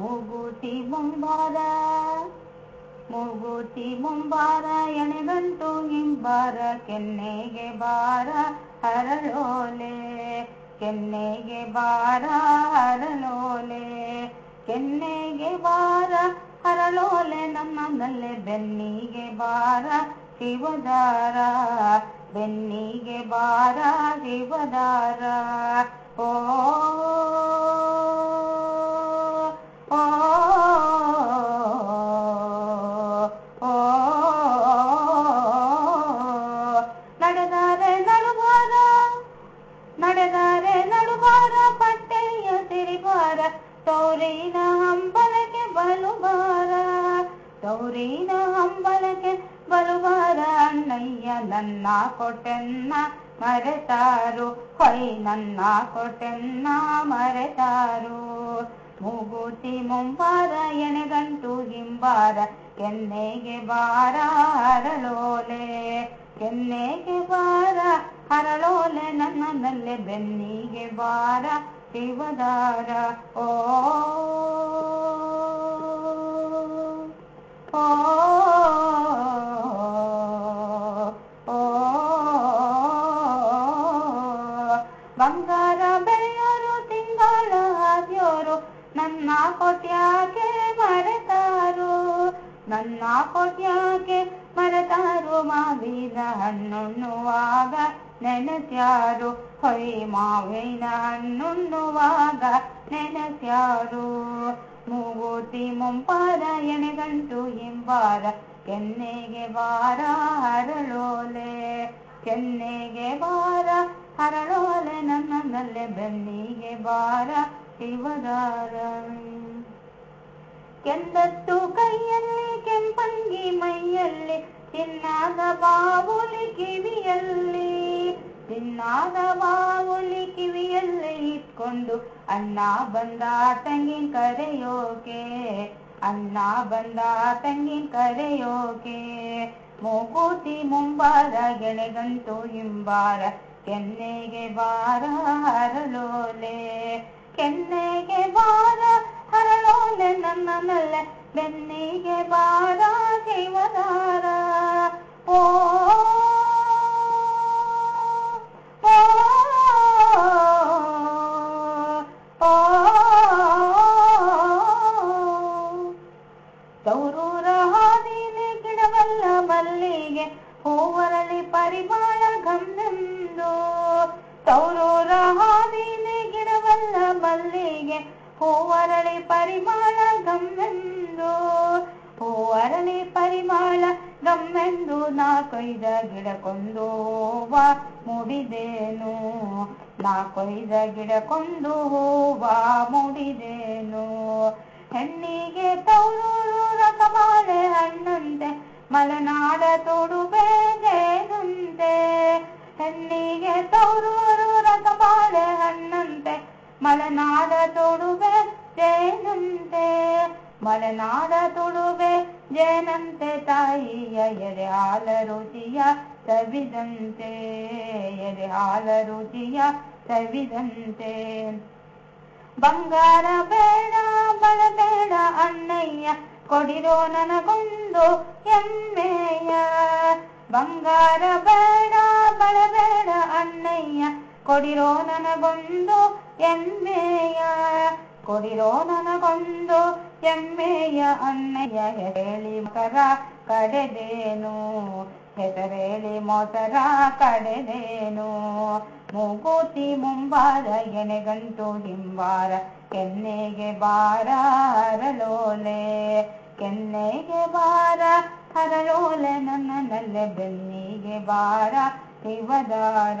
ಮೂಗುತಿ ಮುಂಬಾರ ಮೂಗುತಿ ಮುಂಬಾರ, ಎಣೆಗಂಟು ಹಿಂಬಾರ, ಕೆನ್ನೆಗೆ ಬಾರ, ಹರಳೋಲೆ, ಕೆನ್ನೆಗೆ ಬಾರ, ಹರಳೋಲೆ, ಕೆನ್ನೆಗೆ ಬಾರ, ಹರಳೋಲೆ ನನ್ನಲ್ಲೇ ಬೆನ್ನಿಗೆ ಬಾರ, ಶಿವದಾರ, ಬೆನ್ನಿಗೆ ಬಾರ, ಶಿವದಾರ. ನನ್ನ ಕೊಟ್ಟೆನ್ನ ಮರೆತಾರು. ಹೊಯ್ ನನ್ನ ಕೊಟ್ಟೆನ್ನ ಮರೆತಾರು. ಮೂಗುತಿ ಮುಂಬಾರ, ಎಣೆಗಂಟು ಹಿಂಬಾರ. ಕೆನ್ನೆಗೆ ಬಾರ ಅರಳೋಲೆ ಕೆನ್ನೆಗೆ ಬಾರ ಅರಳೋಲೆ ನನ್ನಲ್ಲೇ ಬೆನ್ನಿಗೆ ಬಾರ, ಶಿವದಾರ. ಓ ನನ್ನ ಕೊಟ್ಯಾಕೆ ಮರೆತಾರು ನನ್ನ ಕೊಟ್ಯಾಕೆ ಮರೆತಾರು ಮಾವಿನ ಹಣ್ಣುಣ್ಣುವಾಗ ನೆನೆಸ್ಯಾರು, ಹೊಯ್ ಮಾವಿನ ಹಣ್ಣುಣ್ಣುವಾಗ ನೆನೆಸ್ಯಾರು. ಮೂಗುತಿ ಮುಂಪಾದ ಎಣೆಗಂಟು ಹಿಂಬಾರ, ಕೆನ್ನೆಗೆ ಬಾರ ಹರಳೋಲೆ, ಕೆನ್ನೆಗೆ ಬಾರ ಹರಳೋಲೆ ನನ್ನಲ್ಲೇ ಬೆನ್ನಿಗೆ ಬಾರ ಶಿವದಾರ. ಕೆಂದತ್ತು ಕೈಯಲ್ಲಿ, ಕೆಂಪಂಗಿ ಮೈಯಲ್ಲಿ, ಚಿನ್ನಾದ ಬಾವುಲಿ ಕಿವಿಯಲ್ಲಿ, ಚಿನ್ನಾದ ಬಾವುಲಿ ಕಿವಿಯಲ್ಲಿ ಇಟ್ಕೊಂಡು ಅಣ್ಣ ಬಂದ ತಂಗಿನ ಕರೆಯೋಕೆ, ಅಣ್ಣ ಬಂದ ತಂಗಿನ ಕರೆಯೋಕೆ. ಮೂಗುತಿ ಮುಂಬಾರ, ಗೆಳೆಗಂತೂ ಹಿಂಬಾರ, ಕೆನ್ನೆಗೆ ಬಾರ ಹರಳೋಲೆ ಕೆನ್ನೆಗೆ ಬಾರ ಹರಳೋಲೆ ನನ್ನಲ್ಲೇ ಬೆನ್ನಿಗೆ ಬಾರ ಶಿವದಾರ ಮಲ್ಲಿಗೆ ಹೂವರಳಿ ಪರಿಮಳ ಗಮ್ಮೆಂದು ಹೂವರಳಿ ಪರಿಮಳ ಗಮ್ಮೆಂದು ನಾ ಕೊಯ್ದ ಗಿಡಕೊಂದು ಹೂವ ಮುಡಿದೇನು ನಾ ಕೊಯ್ದ ಗಿಡಕೊಂದು ಹೂವ ಮುಡಿದೇನು. ಹೆಣ್ಣಿಗೆ ತೌರೂರು ರಸಬಾಳೆ ಹಣ್ಣಂತೆ, ಮಲೆನಾಡ ತುಡುಬೆ ಜೇನುಂತೆ ಹೆಣ್ಣಿಗೆ ಮಲೆನಾಡ ತೊಡುವೆ ಜೇನಂತೆ ಮಲೆನಾಡ ತೊಡುವೆ ಜೇನಂತೆ ತಾಯಿಯ ಎದೆ ಹಾಲ ರುಚಿಯ ಸವಿದಂತೆ ಎದೆ ಹಾಲ ರುಚಿಯ ಸವಿದಂತೆ ಬಂಗಾರ ಬೇಡ ಬಲ ಬೇಡ ಅಣ್ಣಯ್ಯ, ಕೊಡಿರೋ ನನಗೊಂದು ಎಮ್ಮೆಯ ಬಂಗಾರ ಬೇಡ ಬಳಬೇಡ ಅಣ್ಣಯ್ಯ, ಕೊಡಿರೋ ನನಗೊಂದು ಎಮ್ಮೆಯ ಕೊಡಿರೋ ನನಗೊಂದು ಎಮ್ಮೆಯ ಅಣ್ಣಯ್ಯ ಹೇಳಿ ಮೊಸರ ಕಡೆದೇನು? ಹೆಸರೇಳಿ ಮೊಸರ ಕಡೆದೇನು? ಮೂಗುತಿ ಮುಂಬಾರ, ಎನೆಗಂಟು ಹಿಂಬಾರ, ಕೆನ್ನೆಗೆ ಬಾರ ಅರಲೋಲೆ ಕೆನ್ನೆಗೆ ಬಾರ ಹರಳೋಲೆ ನನ್ನಲ್ಲೇ ಬೆನ್ನಿಗೆ ಬಾರ ಶಿವದಾರ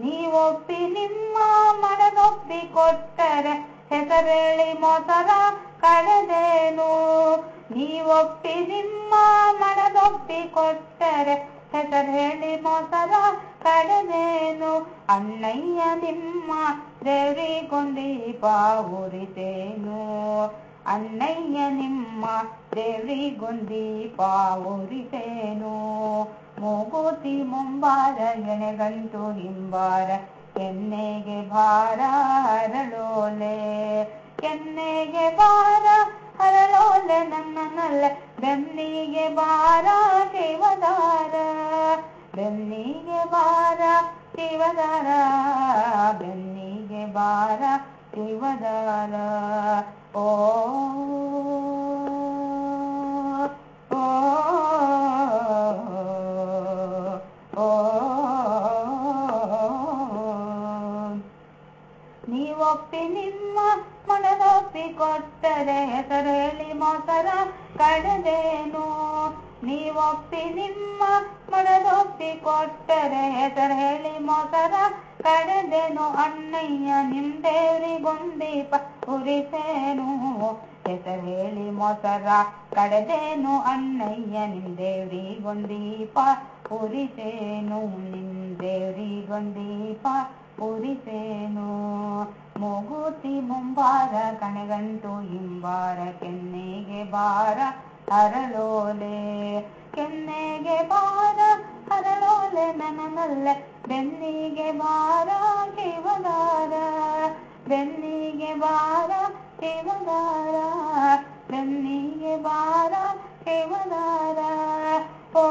ನೀವೊಪ್ಪಿ ನಿಮ್ಮ ಮನದೊಪ್ಪಿ ಕೊಟ್ಟರೆ ಹೆಸರೇಳಿ ಮೊಸರ ಕಳೆದೇನು? ನೀವೊಪ್ಪಿ ನಿಮ್ಮ ಮನದೊಪ್ಪಿ ಕೊಟ್ಟರೆ ಹೆಸರು ಹೇಳಿ ಮೊಸರ ಕಳೆದೇನು? ಅಣ್ಣಯ್ಯ ನಿಮ್ಮ ದೇವ್ರಿಗೊಂದೀಪ ಉರಿತೇನು ಅಣ್ಣಯ್ಯ ನಿಮ್ಮ ದೇವ್ರಿಗೊಂದೀಪ ಉರಿತೇನು ಮೂಗುತಿ ಮುಂಬಾರ, ಎಣೆಗಂಟು ಹಿಂಬಾರ ಕೆನ್ನೆಗೆ ಭಾರ ಹರಳೋಲೆ ಕೆನ್ನೆಗೆ ಭಾರ ಹರಳೋಲೆ ನನ್ನ ನಲ್ಲ ಬೆನ್ನಿಗೆ ಭಾರ ಶಿವದಾರ ಬೆನ್ನಿಗೆ ಭಾರ ಶಿವದಾರ ಬೆನ್ನಿಗೆ ಭಾರ ಶಿವದಾರ ಓ ಕೊಟ್ಟರೆ ಹೆಸರಲ್ಲಿ ಮೊಸರ ಕಡೆದೇನು ನೀವೊಪ್ಪಿ ನಿಮ್ಮ ಮನದೊಪ್ಪಿ ಕೊಟ್ಟರೆ ಹೆಸರು ಹೇಳಿ ಮೊಸರ ಕಡೆದೇನು ಅಣ್ಣಯ್ಯ ನಿಮ್ದೇವ್ರಿಗೊಂದೀಪ ಉರಿಸೇನು ಹೆಸರು ಹೇಳಿ ಮೊಸರ ಕಡದೇನು ಅಣ್ಣಯ್ಯ ನಿಮ್ದೇವ್ರಿಗೊಂದೀಪ ಉರಿಸೇನು ನಿಮ್ದೇವ್ರಿಗೊಂದೀಪ ಉರಿಸೇನು ಮೂಗುತಿ ಮುಂಬಾರ, ಕಣಗಂಟು ಹಿಂಬಾರ, ಕೆನ್ನೆಗೆ ಬಾರ ಅರಳೋಲೆ ಕೆನ್ನೆಗೆ ಬಾರ ಅರಳೋಲೆ ನನನಲ್ಲ ಬೆನ್ನಿಗೆ ಬಾರ ಶಿವದಾರ ಬೆನ್ನಿಗೆ ಬಾರ ಶಿವದಾರ ಬೆನ್ನಿಗೆ ಬಾರ ಶಿವದಾರ ಓ